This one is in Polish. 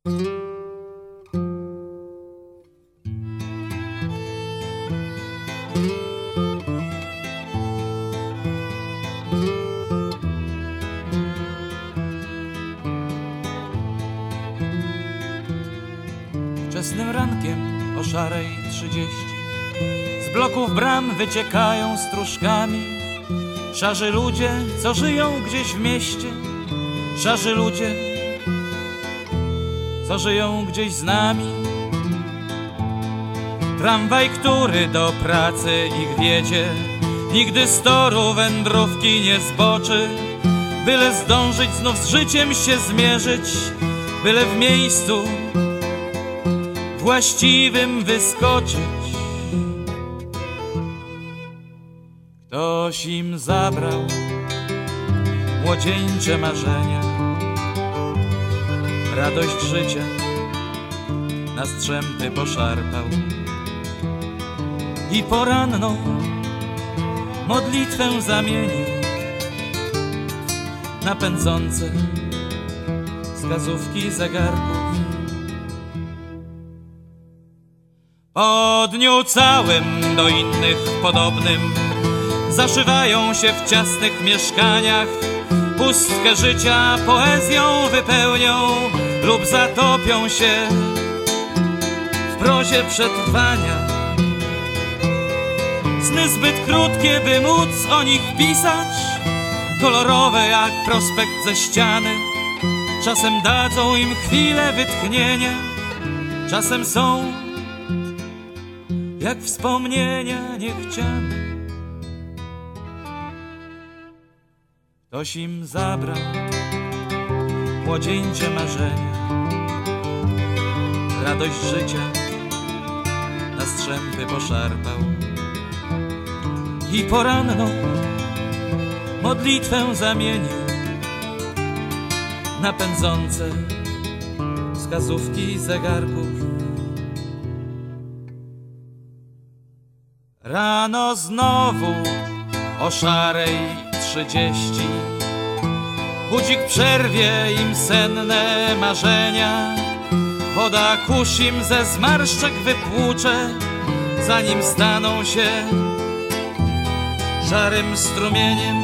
Wczesnym rankiem o szarej trzydzieści. Z bloków bram wyciekają stróżkami. Szarzy ludzie, co żyją gdzieś w mieście. Szarzy ludzie, co żyją gdzieś z nami Tramwaj, który do pracy ich wiedzie Nigdy z toru wędrówki nie zboczy Byle zdążyć znów z życiem się zmierzyć Byle w miejscu właściwym wyskoczyć. Ktoś im zabrał młodzieńcze marzenia, radość życia na strzępy poszarpał i poranną modlitwę zamienił na pędzące wskazówki zegarków. Po dniu całym do innych podobnym Zaszywają się w ciasnych mieszkaniach Pustkę życia poezją wypełnią Lub zatopią się w prozie przetrwania Sny zbyt krótkie, by móc o nich pisać Kolorowe jak prospekt ze ściany Czasem dadzą im chwilę wytchnienia Czasem są jak wspomnienia niechciane. Ktoś im zabrał młodzieńcze marzenia, radość życia na strzępy poszarpał i poranną modlitwę zamienił na pędzące wskazówki zegarków. Rano znowu o szarej trzydzieści. Budzik przerwie im senne marzenia. Woda kurz im ze zmarszczek wypłucze Zanim staną się szarym strumieniem